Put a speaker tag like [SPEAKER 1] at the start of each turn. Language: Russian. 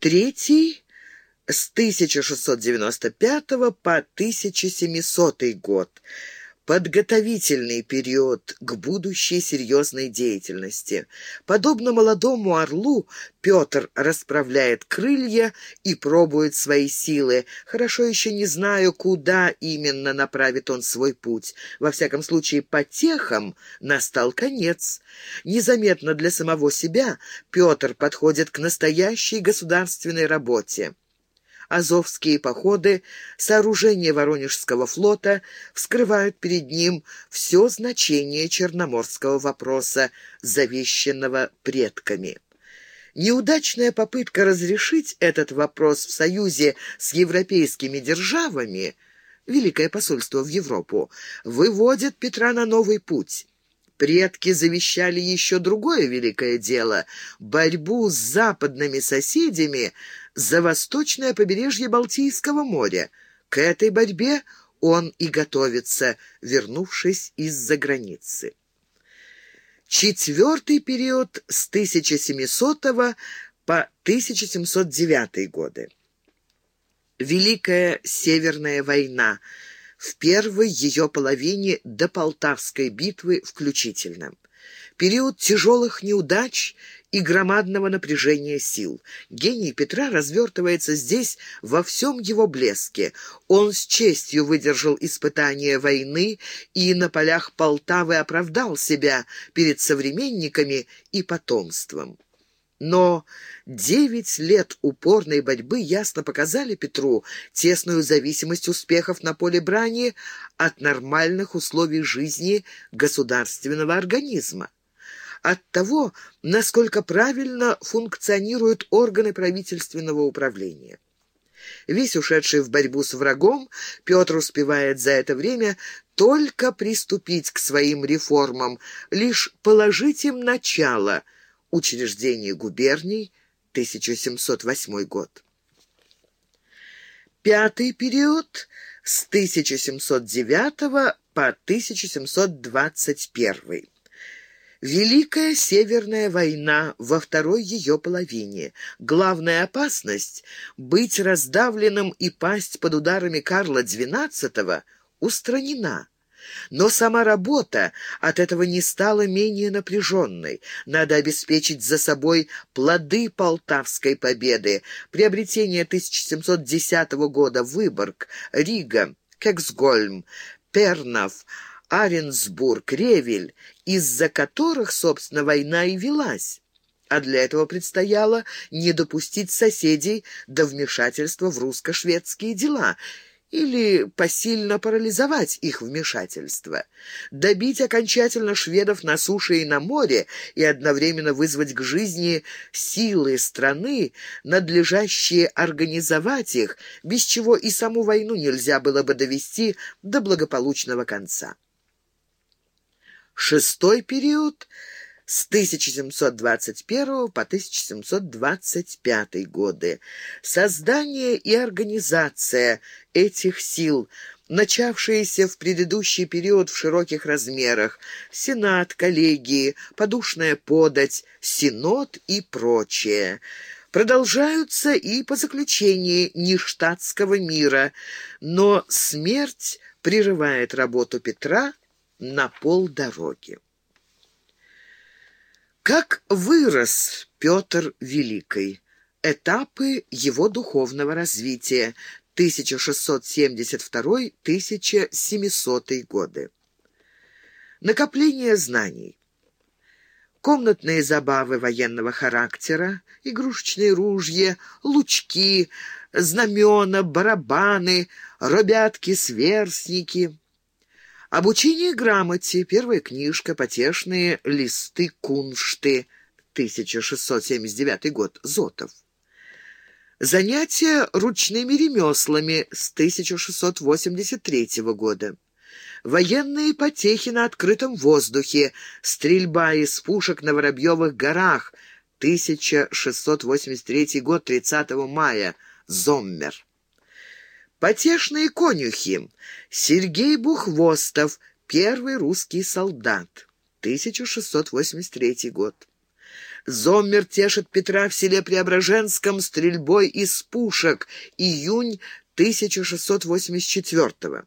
[SPEAKER 1] Третий с 1695 по 1700 год – подготовительный период к будущей серьезной деятельности. Подобно молодому орлу, Петр расправляет крылья и пробует свои силы, хорошо еще не знаю, куда именно направит он свой путь. Во всяком случае, потехам настал конец. Незаметно для самого себя Петр подходит к настоящей государственной работе. Азовские походы, сооружение Воронежского флота вскрывают перед ним все значение черноморского вопроса, завещанного предками. Неудачная попытка разрешить этот вопрос в союзе с европейскими державами, Великое посольство в Европу, выводит Петра на новый путь. Предки завещали еще другое великое дело — борьбу с западными соседями за восточное побережье Балтийского моря. К этой борьбе он и готовится, вернувшись из-за границы. Четвертый период с 1700 по 1709 годы. Великая Северная война в первой ее половине до Полтавской битвы включительно. Период тяжелых неудач и громадного напряжения сил. Гений Петра развертывается здесь во всем его блеске. Он с честью выдержал испытания войны и на полях Полтавы оправдал себя перед современниками и потомством. Но девять лет упорной борьбы ясно показали Петру тесную зависимость успехов на поле брани от нормальных условий жизни государственного организма от того, насколько правильно функционируют органы правительственного управления. Весь ушедший в борьбу с врагом, Петр успевает за это время только приступить к своим реформам, лишь положить им начало учреждение губерний, 1708 год. Пятый период с 1709 по 1721. Великая Северная война во второй ее половине. Главная опасность — быть раздавленным и пасть под ударами Карла XII — устранена. Но сама работа от этого не стала менее напряженной. Надо обеспечить за собой плоды Полтавской победы, приобретение 1710 года Выборг, Рига, Кексгольм, Пернов, Аренсбург, Ревель, из-за которых, собственно, война и велась. А для этого предстояло не допустить соседей до вмешательства в русско-шведские дела или посильно парализовать их вмешательство, добить окончательно шведов на суше и на море и одновременно вызвать к жизни силы страны, надлежащие организовать их, без чего и саму войну нельзя было бы довести до благополучного конца. Шестой период с 1721 по 1725 годы. Создание и организация этих сил, начавшиеся в предыдущий период в широких размерах, сенат, коллегии, подушная подать, синод и прочее, продолжаются и по заключении нештатского мира, но смерть прерывает работу Петра на полдороги. Как вырос Петр Великий? Этапы его духовного развития 1672-1700 годы. Накопление знаний. Комнатные забавы военного характера, игрушечные ружья, лучки, знамена, барабаны, робятки-сверстники — Обучение грамоте, первая книжка, потешные листы куншты, 1679 год, Зотов. Занятия ручными ремеслами с 1683 года. Военные потехи на открытом воздухе, стрельба из пушек на Воробьевых горах, 1683 год, 30 мая, Зоммер. Потешные конюхи. Сергей Бухвостов, первый русский солдат. 1683 год. Зоммер тешит Петра в селе Преображенском стрельбой из пушек. Июнь 1684 -го.